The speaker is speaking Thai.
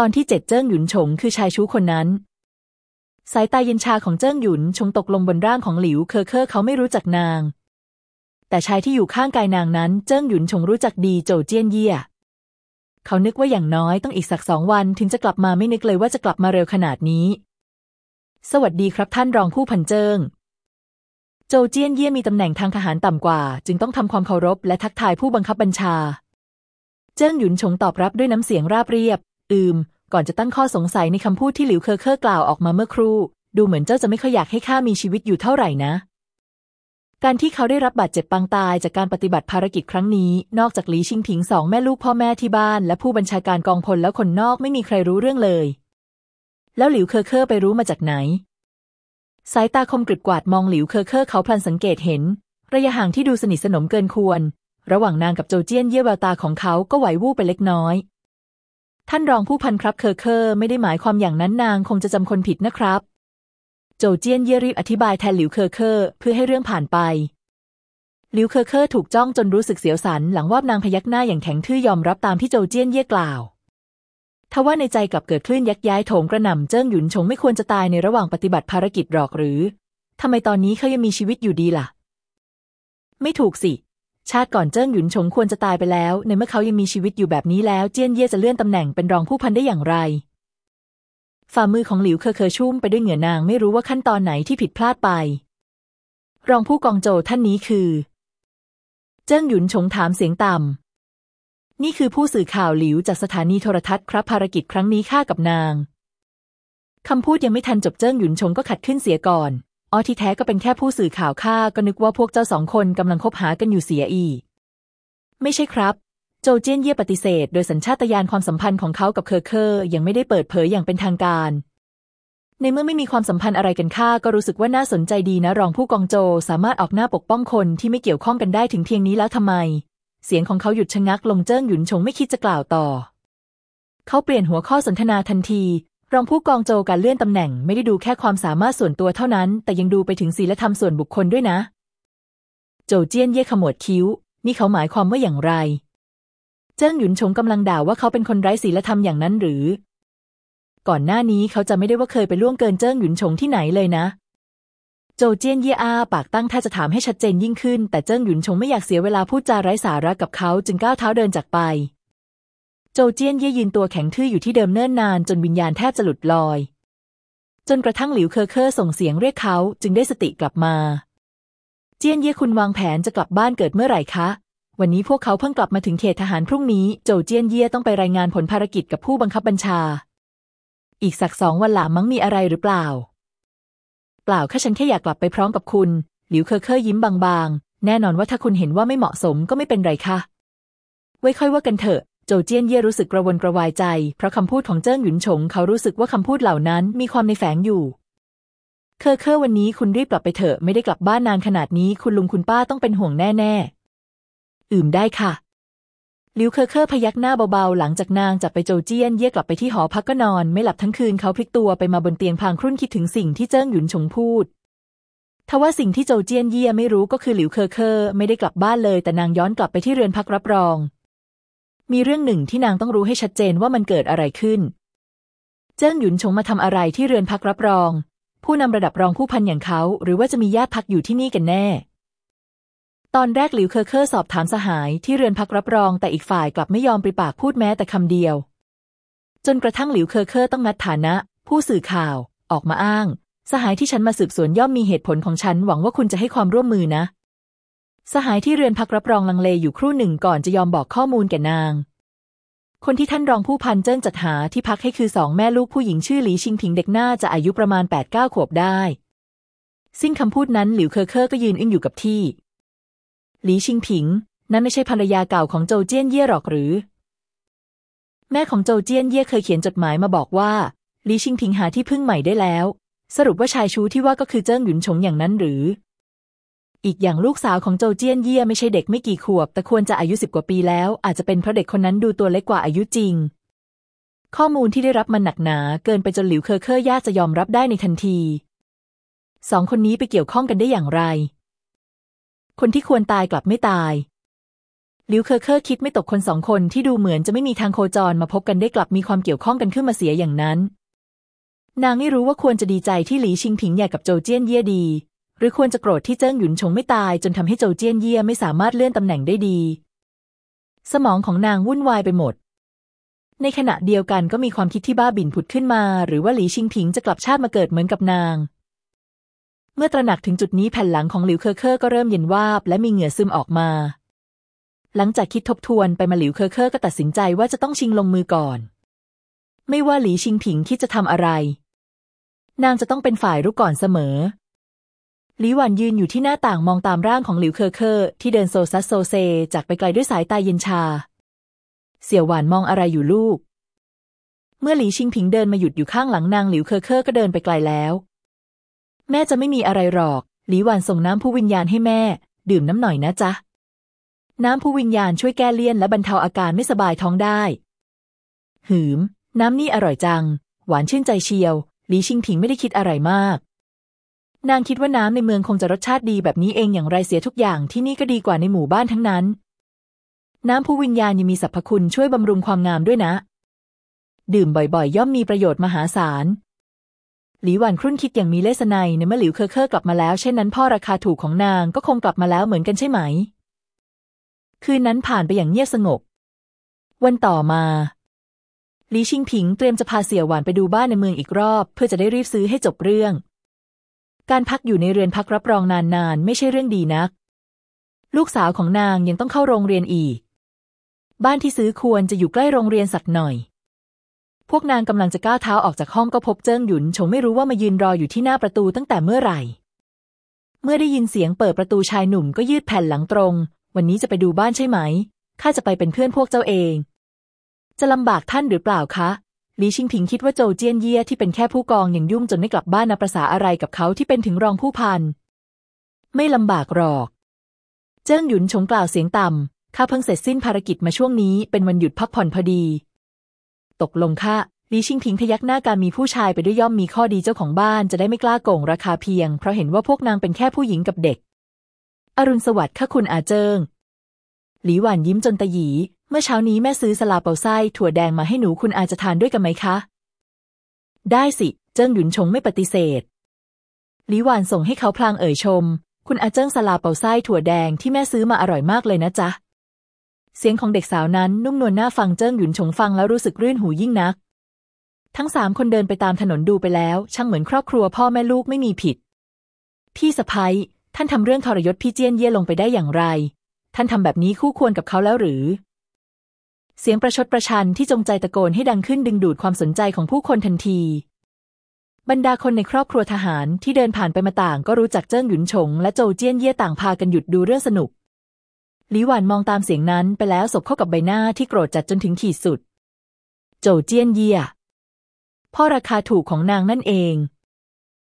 ตอนที่เจ็ดเจิ้งหยุนฉงคือชายชู้คนนั้น สายตาเย็นชาของเจิ้งหยุนฉงตกลงบนร่างของหลิวเคอเคอเขาไม่รู้จักนาง แต่ชายที่อยู่ข้างกายนางนั้นเจิ้งหยุนฉงรู้จักดีโจเจี้ยนเย่ เขานึกว่าอย่างน้อยต้องอีกสักสองวันถึงจะกลับมาไม่นึกเลยว่าจะกลับมาเร็วขนาดนี้ สวัสดีครับท่านรองผู้พันเจิ้งโจเจี้ยนเย่มีตำแหน่งทางทหารต่ำกว่า จึงต้องทำความเคารพและทักทายผู้บังคับบัญชา เจิ้งหยุนฉงตอบรับด้วยน้ำเสียงราบเรียบ อืม ก่อนจะตั้งข้อสงสัยในคำพูดที่หลิวเคอเคอกล่าวออกมาเมื่อครู่ ดูเหมือนเจ้าจะไม่ค่อยอยากให้ข้ามีชีวิตอยู่เท่าไหร่นะ การที่เขาได้รับบาดเจ็บปางตายจากการปฏิบัติภารกิจครั้งนี้ นอกจากหลีชิงผิงสองแม่ลูกพ่อแม่ที่บ้าน และผู้บัญชาการกองพลแล้วคนนอกไม่มีใครรู้เรื่องเลย แล้วหลิวเคอเคอไปรู้มาจากไหน สายตาคมกริบกวาดมองหลิวเคอเคอเขาพลันสังเกตเห็น ระยะห่างที่ดูสนิทสนมเกินควร ระหว่างนางกับโจเจี้ยนเย่แววตาของเขาก็ไหววูบไปเล็กน้อย ท่านรองผู้พันครับเคอเคอไม่ได้หมายความอย่างนั้นนางคงจะจำคนผิดนะครับ โจเจี้ยนเย่รีบอธิบายแทนหลิวเคอเคอเพื่อให้เรื่องผ่านไปหลิวเคอเคอถูกจ้องจนรู้สึกเสียวสันหลังวาบนางพยักหน้าอย่างแข็งทื่อยอมรับตามที่โจเจี้ยนเย่กล่าวทว่าในใจกลับเกิดคลื่นยักย้ายโถมกระหน่ำเจิ้งหยุนฉงไม่ควรจะตายในระหว่างปฏิบัติภารกิจหรอกหรือทำไมตอนนี้เขายังมีชีวิตอยู่ดีล่ะ ไม่ถูกสิ ชาติก่อนเจิ้งหยุนชงควรจะตายไปแล้ว ในเมื่อเขายังมีชีวิตอยู่แบบนี้แล้วเจี้ยนเย่จะเลื่อนตำแหน่งเป็นรองผู้พันได้อย่างไร ฝ่ามือของหลิวเคอเคอชุ่มไปด้วยเหงื่อนางไม่รู้ว่าขั้นตอนไหนที่ผิดพลาดไป รองผู้กองโจท่านนี้คือ เจิ้งหยุนชงถามเสียงต่ำนี่คือผู้สื่อข่าวหลิวจากสถานีโทรทัศน์ครับภารกิจครั้งนี้ข้ากับนางคำพูดยังไม่ทันจบเจิ้งหยุนฉงก็ขัดขึ้นเสียก่อน อ๋อที่แท้ก็เป็นแค่ผู้สื่อข่าวข้าก็นึกว่าพวกเจ้าสองคนกำลังคบหากันอยู่เสียอีกไม่ใช่ครับโจเจี้ยนเย่ปฏิเสธ โดยสัญชาตญาณความสัมพันธ์ของเขากับเคอเคอร์ยังไม่ได้เปิดเผยอย่างเป็นทางการ ในเมื่อไม่มีความสัมพันธ์อะไรกันข้าก็รู้สึกว่าน่าสนใจดีนะรองผู้กองโจสามารถออกหน้าปกป้องคนที่ไม่เกี่ยวข้องกันได้ถึงเพียงนี้แล้วทำไม เสียงของเขาหยุดชะงักลงเจิ้งหยุนฉงไม่คิดจะกล่าวต่อ เขาเปลี่ยนหัวข้อสนทนาทันที รองผู้กองโจการเลื่อนตำแหน่งไม่ได้ดูแค่ความสามารถส่วนตัวเท่านั้น แต่ยังดูไปถึงศีลธรรมส่วนบุคคลด้วยนะ โจเจี้ยนเย่ขมวดคิ้ว นี่เขาหมายความว่าอย่างไร เจิ้งหยุนชงกำลังด่าว่าเขาเป็นคนไร้ศีลธรรมอย่างนั้นหรือ ก่อนหน้านี้เขาจะไม่ได้ว่าเคยไปล่วงเกินเจิ้งหยุนชงที่ไหนเลยนะ โจเจี้ยนเย่อาปากตั้งท่าจะถามให้ชัดเจนยิ่งขึ้น แต่เจิ้งหยุนชงไม่อยากเสียเวลาพูดจาไร้สาระกับเขาจึงก้าวเท้าเดินจากไป โจเจี้ยนเย่ยืนตัวแข็งทื่ออยู่ที่เดิมเนิ่นนานจนวิญญาณแทบจะหลุดลอย จนกระทั่งหลิวเคอเคอส่งเสียงเรียกเขาจึงได้สติกลับมา เจี้ยนเย่คุณวางแผนจะกลับบ้านเกิดเมื่อไหร่คะ วันนี้พวกเขาเพิ่งกลับมาถึงเขตทหารพรุ่งนี้โจเจี้ยนเย่ต้องไปรายงานผลภารกิจกับผู้บังคับบัญชา อีกสักสองวันหลังมั้งมีอะไรหรือเปล่า เปล่าแค่ฉันแค่อยากกลับไปพร้อมกับคุณ หลิวเคอเคอยิ้มบางๆ แน่นอนว่าถ้าคุณเห็นว่าไม่เหมาะสมก็ไม่เป็นไรค่ะไว้ค่อยว่ากันเถอะ โจเจี้ยนเย่รู้สึกกระวนกระวายใจ เพราะคำพูดของเจิ้งหยุนฉงเขารู้สึกว่าคำพูดเหล่านั้นมีความในแฝงอยู่ เคอเคอวันนี้คุณรีบกลับไปเถอะไม่ได้กลับบ้านนานขนาดนี้คุณลุงคุณป้าต้องเป็นห่วงแน่ๆอืมได้ค่ะหลิวเคอเคอพยักหน้าเบาๆ หลังจากนางจากไปโจเจี้ยนเย่กลับไปที่หอพักก็นอน ไม่หลับทั้งคืนเขาพลิกตัวไปมาบนเตียงพลางครุ่นคิดถึงสิ่งที่เจิ้งหยุนฉงพูดทว่าสิ่งที่โจเจี้ยนเย่ไม่รู้ก็คือหลิวเคอเคอไม่ได้กลับบ้านเลย แต่นางย้อนกลับไปที่เรือนพักรับรอง มีเรื่องหนึ่งที่นางต้องรู้ให้ชัดเจนว่ามันเกิดอะไรขึ้น เจิ้งหยุนฉงมาทำอะไรที่เรือนพักรับรอง ผู้นำระดับรองผู้พันอย่างเขา หรือว่าจะมีญาติพักอยู่ที่นี่กันแน่ ตอนแรกหลิวเคอเคอสอบถามสหายที่เรือนพักรับรอง แต่อีกฝ่ายกลับไม่ยอมปริปากพูดแม้แต่คำเดียว จนกระทั่งหลิวเคอเคอต้องนัดฐานะ ผู้สื่อข่าว ออกมาอ้าง สหายที่ฉันมาสืบสวนย่อมมีเหตุผลของฉันหวังว่าคุณจะให้ความร่วมมือนะ สหายที่เรือนพักรับรองลังเลอยู่ครู่หนึ่งก่อนจะยอมบอกข้อมูลแก่นาง คนที่ท่านรองผู้พันเจิ้นจัดหาที่พักให้คือสองแม่ลูกผู้หญิงชื่อหลีชิงผิงเด็กหน้าจะอายุประมาณ8ปดเก้าขวบได้ สิ้นคำพูดนั้นหลิวเคอเคอก็ยืนอึ้งอยู่กับที่ หลีชิงผิง นั่นไม่ใช่ภรรยาเก่าของโจเจี้ยนเย่หรอกหรือ แม่ของโจเจี้ยนเย่เคยเขียนจดหมายมาบอกว่าหลีชิงผิงหาที่พึ่งใหม่ได้แล้ว สรุปว่าชายชู้ที่ว่าก็คือเจิ้งหยุนฉงอย่างนั้นหรือ อีกอย่างลูกสาวของโจเจี้ยนเย่ไม่ใช่เด็กไม่กี่ขวบ แต่ควรจะอายุสิบกว่าปีแล้ว อาจจะเป็นเพราะเด็กคนนั้นดูตัวเล็กกว่าอายุจริง ข้อมูลที่ได้รับมันหนักหนาเกินไปจนหลิวเคอเคอร์ยากจะยอมรับได้ในทันทีสองคนนี้ไปเกี่ยวข้องกันได้อย่างไร คนที่ควรตายกลับไม่ตายหลิวเคอเคอร์คิดไม่ตกคนสองคนที่ดูเหมือนจะไม่มีทางโคจรมาพบกันได้กลับมีความเกี่ยวข้องกันขึ้นมาเสียอย่างนั้น นางไม่รู้ว่าควรจะดีใจที่หลีชิงผิงหย่ากับโจเจี้ยนเย่ดี หรือควรจะโกรธที่เจิ้งหยุนฉงไม่ตายจนทำให้โจเจี้ยนเย่ไม่สามารถเลื่อนตำแหน่งได้ดี สมองของนางวุ่นวายไปหมด ในขณะเดียวกันก็มีความคิดที่บ้าบิ่นผุดขึ้นมา หรือว่าหลีชิงผิงจะกลับชาติมาเกิดเหมือนกับนาง เมื่อตระหนักถึงจุดนี้แผ่นหลังของหลิวเคอเคอร์ก็เริ่มเย็นวาบ และมีเหงื่อซึมออกมา หลังจากคิดทบทวนไปมาหลิวเคอเคอร์ก็ตัดสินใจว่าจะต้องชิงลงมือก่อน ไม่ว่าหลีชิงผิงคิดจะทำอะไร นางจะต้องเป็นฝ่ายรุกก่อนเสมอ หลีหวันยืนอยู่ที่หน้าต่างมองตามร่างของหลิวเคอเคอร์ที่เดินโซซัดโซเซจากไปไกลด้วยสายตาเย็นชา เสี่ยวหวานมองอะไรอยู่ลูก เมื่อหลีชิงผิงเดินมาหยุดอยู่ข้างหลังนางหลิวเคอเคอร์ก็เดินไปไกลแล้ว แม่จ๋าไม่มีอะไรหรอก หลีหวันส่งน้ำพุวิญญาณให้แม่ ดื่มน้ำหน่อยนะจ๊ะ น้ำพุวิญญาณช่วยแก้เลี่ยนและบรรเทาอาการไม่สบายท้องได้ หืม น้ำนี่อร่อยจัง หวานชื่นใจเชียว หลีชิงผิงไม่ได้คิดอะไรมาก นางคิดว่าน้ำในเมืองคงจะรสชาติดีแบบนี้เองอย่างไรเสียทุกอย่างที่นี่ก็ดีกว่าในหมู่บ้านทั้งนั้น น้ำพุวิญญาณยังมีสรรพคุณช่วยบำรุงความงามด้วยนะ ดื่มบ่อยๆ ย่อมมีประโยชน์มหาศาลหลีหวันครุ่นคิดอย่างมีเลศนัยในเมื่อหลิวเคอเคอร์กลับมาแล้วเช่นนั้นพ่อราคาถูกของนางก็คงกลับมาแล้วเหมือนกันใช่ไหม คืนนั้นผ่านไปอย่างเงียบสงบ วันต่อมาลีชิงผิงเตรียมจะพาเสี่ยวหวานไปดูบ้านในเมืองอีกรอบ เพื่อจะได้รีบซื้อให้จบเรื่อง การพักอยู่ในเรือนพักรับรองนานๆ ไม่ใช่เรื่องดีนัก ลูกสาวของนางยังต้องเข้าโรงเรียนอีก บ้านที่ซื้อควรจะอยู่ใกล้โรงเรียนสักหน่อย พวกนางกำลังจะก้าวเท้าออกจากห้องก็พบเจิ้งหยุนชงไม่รู้ว่ามายืนรออยู่ที่หน้าประตูตั้งแต่เมื่อไหร่ เมื่อได้ยินเสียงเปิดประตูชายหนุ่มก็ยืดแผ่นหลังตรง วันนี้จะไปดูบ้านใช่ไหมข้าจะไปเป็นเพื่อนพวกเจ้าเอง จะลำบากท่านหรือเปล่าคะ หลีชิงผิงคิดว่าโจเจี้ยนเย่ที่เป็นแค่ผู้กองยังยุ่งจนไม่กลับบ้านนับประษาอะไรกับเขาที่เป็นถึงรองผู้พัน ไม่ลำบากหรอก เจิ้งหยุนชงกล่าวเสียงต่ำข้าเพิ่งเสร็จสิ้นภารกิจมาช่วงนี้เป็นวันหยุดพักผ่อนพอดี ตกลงค่ะลีชิงพิงพยักหน้าการมีผู้ชายไปด้วยย่อมมีข้อดีเจ้าของบ้านจะได้ไม่กล้าโกงราคาเพียง เพราะเห็นว่าพวกนางเป็นแค่ผู้หญิงกับเด็ก อรุณสวัสดิ์ค่ะคุณอาเจิงหลีหวานยิ้มจนตะหยี มื่อเช้านี้แม่ซื้อสลาเปาไส้ถั่วแดงมาให้หนูคุณอาจะทานด้วยกันไหมคะ ได้สิ เจิ้งหยุนชงไม่ปฏิเสธหลีหวานส่งให้เขาพลางเอ่ยชม คุณอาเจิ้งสลาเปาไส้ถั่วแดงที่แม่ซื้อมาอร่อยมากเลยนะจ๊ะ เสียงของเด็กสาวนั้นนุ่มนวลน่าฟังเจิ้งหยุนชงฟังแล้วรู้สึกรื่นหูยิ่งนัก ทั้งสามคนเดินไปตามถนนดูไปแล้ว ช่างเหมือนครอบครัวพ่อแม่ลูกไม่มีผิด พี่สะพ้ยท่านทำเรื่องทรยศพี่เจี้ยนเย่ลงไปได้อย่างไร ท่านทำแบบนี้คู่ควรกับเขาแล้วหรือ เสียงประชดประชันที่จงใจตะโกนให้ดังขึ้นดึงดูดความสนใจของผู้คนทันที บรรดาคนในครอบครัวทหารที่เดินผ่านไปมาต่างก็รู้จักเจิ้งหยุนฉงและโจเจี้ยนเย่ต่างพากันหยุดดูเรื่องสนุกหลีหวานมองตามเสียงนั้นไปแล้วสบเข้ากับใบหน้าที่โกรธจัดจนถึงขีดสุด โจเจี้ยนเย่พ่อราคาถูกของนางนั่นเอง